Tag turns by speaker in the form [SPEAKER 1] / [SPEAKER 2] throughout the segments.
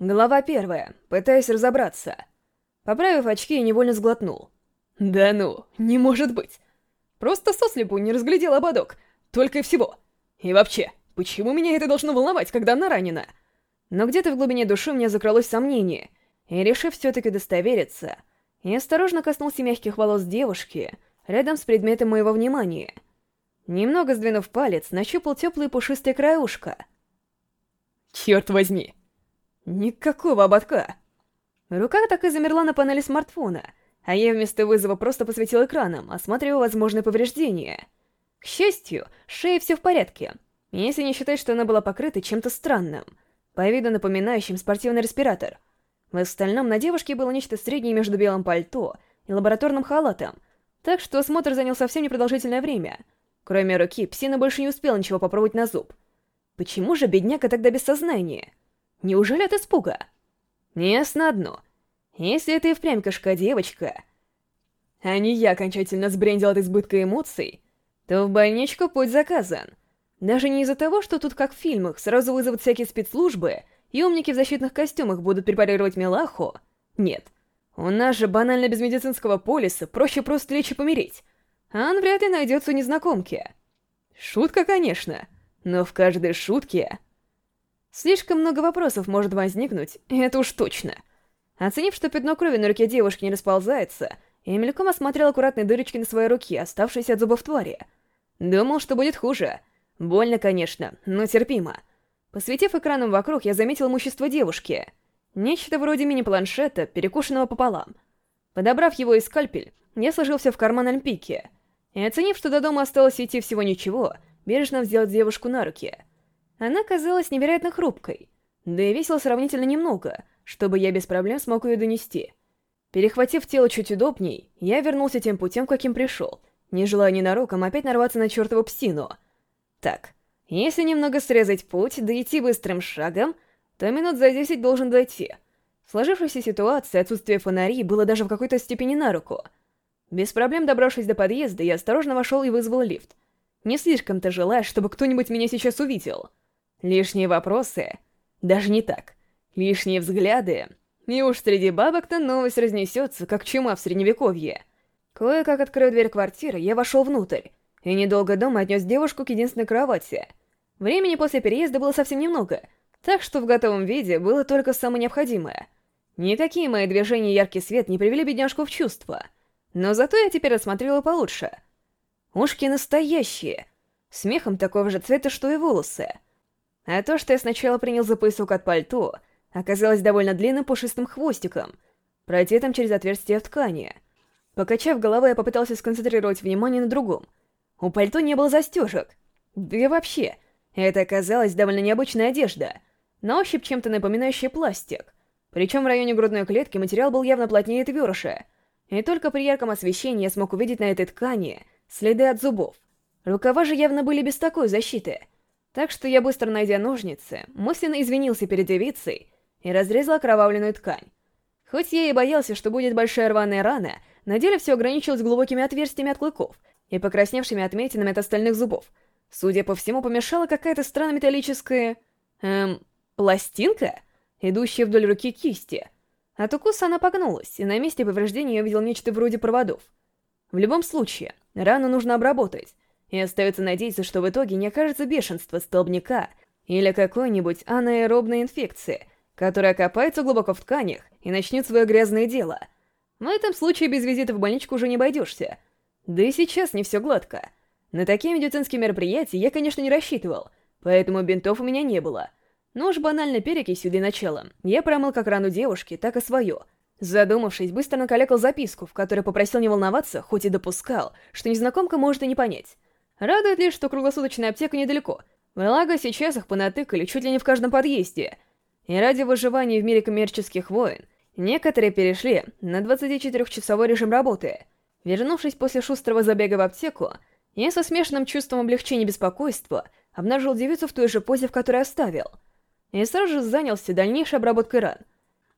[SPEAKER 1] Глава первая. Пытаясь разобраться. Поправив очки, я невольно сглотнул. Да ну, не может быть. Просто сослепу не разглядел ободок. Только и всего. И вообще, почему меня это должно волновать, когда она ранена? Но где-то в глубине души у меня закралось сомнение. И решив все-таки удостовериться, я осторожно коснулся мягких волос девушки рядом с предметом моего внимания. Немного сдвинув палец, нащупал теплое пушистое краюшко. Черт возьми! Никакого ободка. Рука так и замерла на панели смартфона, а я вместо вызова просто посветил экраном, осматривая возможные повреждения. К счастью, шея все в порядке, если не считать, что она была покрыта чем-то странным, по виду напоминающим спортивный респиратор. В остальном на девушке было нечто среднее между белым пальто и лабораторным халатом, так что осмотр занял совсем непродолжительное время. Кроме руки, псина больше не успела ничего попробовать на зуб. Почему же бедняка тогда без сознания? Неужели от испуга? Ясно одно. Если и впрямь кошка-девочка, а не я окончательно сбрендил от избытка эмоций, то в больничку путь заказан. Даже не из-за того, что тут, как в фильмах, сразу вызовут всякие спецслужбы, и умники в защитных костюмах будут препарировать Милаху. Нет. У нас же банально без медицинского полиса проще просто лечь и помереть. А он вряд ли найдется у незнакомки. Шутка, конечно, но в каждой шутке Слишком много вопросов может возникнуть, это уж точно. Оценив, что пятно крови на руке девушки не расползается, я мельком осмотрел аккуратные дырочки на своей руке, оставшиеся от зубов твари. Думал, что будет хуже. Больно, конечно, но терпимо. Посветив экраном вокруг, я заметил имущество девушки. Нечто вроде мини-планшета, перекушенного пополам. Подобрав его из скальпель, я сложил все в карман Альпики. И оценив, что до дома осталось идти всего ничего, бережно взял девушку на руки — она казалась невероятно хрупкой, да и весила сравнительно немного, чтобы я без проблем смог ее донести. Перехватив тело чуть удобней, я вернулся тем путем, каким пришел, не желая ненароком опять нарваться на чертову псину. Так, если немного срезать путь, да идти быстрым шагом, то минут за десять должен дойти. В сложившейся ситуации отсутствие фонарей было даже в какой-то степени на руку. Без проблем добравшись до подъезда, я осторожно вошел и вызвал лифт. Не слишком-то желая, чтобы кто-нибудь меня сейчас увидел — Лишние вопросы? Даже не так. Лишние взгляды? И уж среди бабок-то новость разнесется, как чума в средневековье. Кое-как открыв дверь квартиры, я вошел внутрь, и недолго дома отнес девушку к единственной кровати. Времени после переезда было совсем немного, так что в готовом виде было только самое необходимое. Никакие мои движения и яркий свет не привели бедняжку в чувство. Но зато я теперь рассмотрела получше. Ушки настоящие, смехом такого же цвета, что и волосы. А то, что я сначала принял за поясок от пальто, оказалось довольно длинным пушистым хвостиком, продетым через отверстие в ткани. Покачав головой, я попытался сконцентрировать внимание на другом. У пальто не было застежек. Да и вообще, это оказалась довольно необычная одежда, на ощупь чем-то напоминающая пластик. Причем в районе грудной клетки материал был явно плотнее тверже, и только при ярком освещении я смог увидеть на этой ткани следы от зубов. Рукава же явно были без такой защиты — так что я, быстро найдя ножницы, мысленно извинился перед девицей и разрезал окровавленную ткань. Хоть я и боялся, что будет большая рваная рана, на деле все ограничилось глубокими отверстиями от клыков и покрасневшими отметинами от остальных зубов. Судя по всему, помешала какая-то странная металлическая... Эм... пластинка, идущая вдоль руки кисти. От укуса она погнулась, и на месте повреждения я увидел нечто вроде проводов. В любом случае, рану нужно обработать, и остается надеяться, что в итоге не окажется бешенства столбняка или какой-нибудь анаэробной инфекции, которая копается глубоко в тканях и начнет свое грязное дело. В этом случае без визита в больничку уже не обойдешься. Да и сейчас не все гладко. На такие медицинские мероприятия я, конечно, не рассчитывал, поэтому бинтов у меня не было. Но уж банально перекисью для начала. Я промыл как рану девушки, так и свою. Задумавшись, быстро накалекал записку, в которой попросил не волноваться, хоть и допускал, что незнакомка может и не понять. Радует лишь, что круглосуточная аптека недалеко. Благо, сейчас их понатыкали чуть ли не в каждом подъезде. И ради выживания в мире коммерческих войн, некоторые перешли на 24-часовой режим работы. Вернувшись после шустрого забега в аптеку, я со смешанным чувством облегчения и беспокойства обнаружил девицу в той же позе, в которой оставил. И сразу же занялся дальнейшей обработкой ран.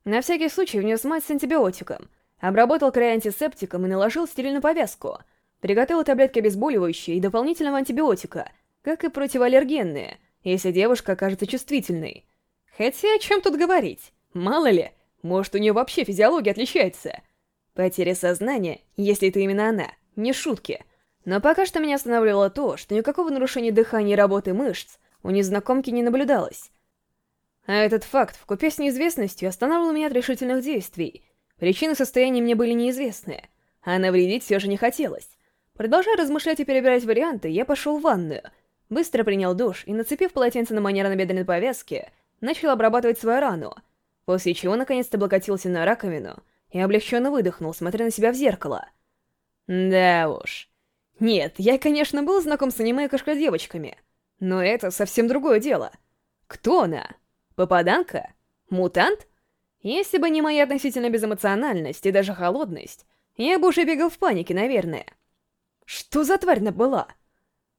[SPEAKER 1] На всякий случай внес мать с антибиотиком, обработал край антисептиком и наложил стерильную повязку — Приготовила таблетки обезболивающие и дополнительного антибиотика, как и противоаллергенные, если девушка окажется чувствительной. Хотя о чем тут говорить? Мало ли, может, у нее вообще физиология отличается. Потеря сознания, если это именно она, не шутки. Но пока что меня останавливало то, что никакого нарушения дыхания и работы мышц у незнакомки не наблюдалось. А этот факт, вкупе с неизвестностью, останавливал меня от решительных действий. Причины состояния мне были неизвестны, а навредить все же не хотелось. Продолжая размышлять и перебирать варианты, я пошел в ванную, быстро принял душ и, нацепив полотенце на манер набедренной повязки, начал обрабатывать свою рану, после чего наконец-то облокотился на раковину и облегченно выдохнул, смотря на себя в зеркало. Да уж. Нет, я, конечно, был знаком с аниме и девочками, но это совсем другое дело. Кто она? Попаданка? Мутант? Если бы не моя относительно безэмоциональность и даже холодность, я бы уже бегал в панике, наверное. Что за тварь была?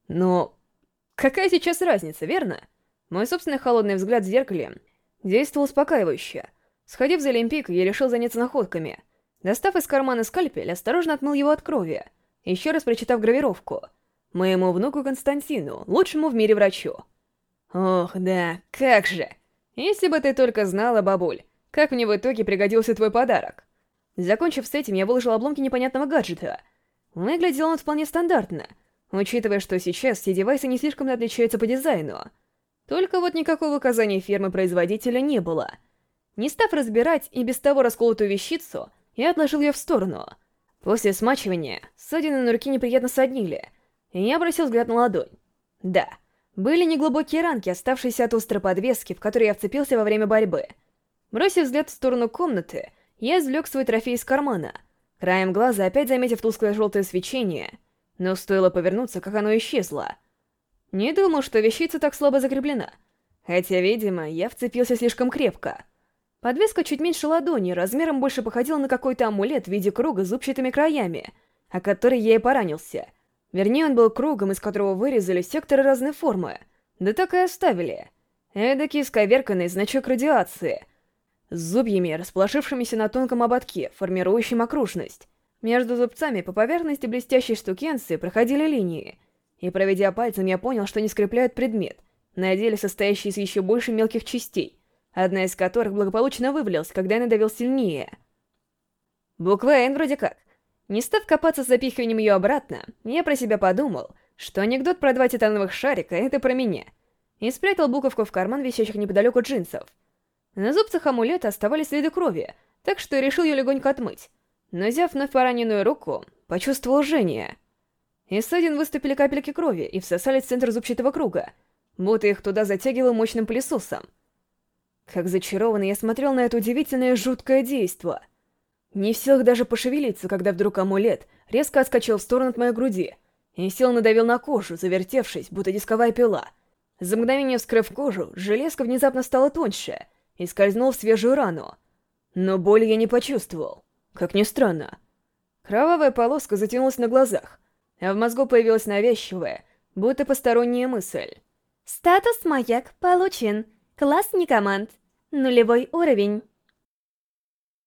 [SPEAKER 1] Но какая сейчас разница, верно? Мой собственный холодный взгляд в зеркале действовал успокаивающе. Сходив за Олимпик, я решил заняться находками. Достав из кармана скальпель, осторожно отмыл его от крови, еще раз прочитав гравировку. Моему внуку Константину, лучшему в мире врачу. Ох, да, как же! Если бы ты только знала, бабуль, как мне в итоге пригодился твой подарок. Закончив с этим, я выложил обломки непонятного гаджета. Выглядел он вполне стандартно, учитывая, что сейчас все девайсы не слишком отличаются по дизайну. Только вот никакого указания фирмы-производителя не было. Не став разбирать и без того расколотую вещицу, я отложил ее в сторону. После смачивания ссадины на руке неприятно соднили, и я бросил взгляд на ладонь. Да, были неглубокие ранки, оставшиеся от острой подвески, в которой я вцепился во время борьбы. Бросив взгляд в сторону комнаты, я извлек свой трофей из кармана, краем глаза опять заметив тусклое желтое свечение, но стоило повернуться, как оно исчезло. Не думал, что вещица так слабо закреплена, хотя, видимо, я вцепился слишком крепко. Подвеска чуть меньше ладони, размером больше походила на какой-то амулет в виде круга с зубчатыми краями, о который я и поранился — Вернее, он был кругом, из которого вырезали секторы разной формы. Да так и оставили. Эдакий сковерканный значок радиации. С зубьями, расположившимися на тонком ободке, формирующим окружность. Между зубцами по поверхности блестящей штукенции проходили линии. И проведя пальцем, я понял, что не скрепляют предмет, на деле состоящий из еще больше мелких частей, одна из которых благополучно вывалилась, когда я надавил сильнее. Буква «Н» вроде как. Не став копаться с запихиванием ее обратно, я про себя подумал, что анекдот про два титановых шарика — это про меня, и спрятал буковку в карман висящих неподалеку джинсов. На зубцах амулета оставались следы крови, так что решил ее легонько отмыть. Но взяв вновь пораненную руку, почувствовал жжение. Из ссадин выступили капельки крови и всосались в центр зубчатого круга, будто их туда затягивало мощным пылесосом. Как зачарованный я смотрел на это удивительное жуткое действо — не в силах даже пошевелиться, когда вдруг амулет резко отскочил в сторону от моей груди и сел надавил на кожу, завертевшись, будто дисковая пила. За мгновение вскрыв кожу, железка внезапно стала тоньше и скользнул в свежую рану. Но боли я не почувствовал. Как ни странно. Кровавая полоска затянулась на глазах, а в мозгу появилась навязчивая, будто посторонняя мысль.
[SPEAKER 2] Статус «Маяк» получен. Класс не команд. Нулевой уровень.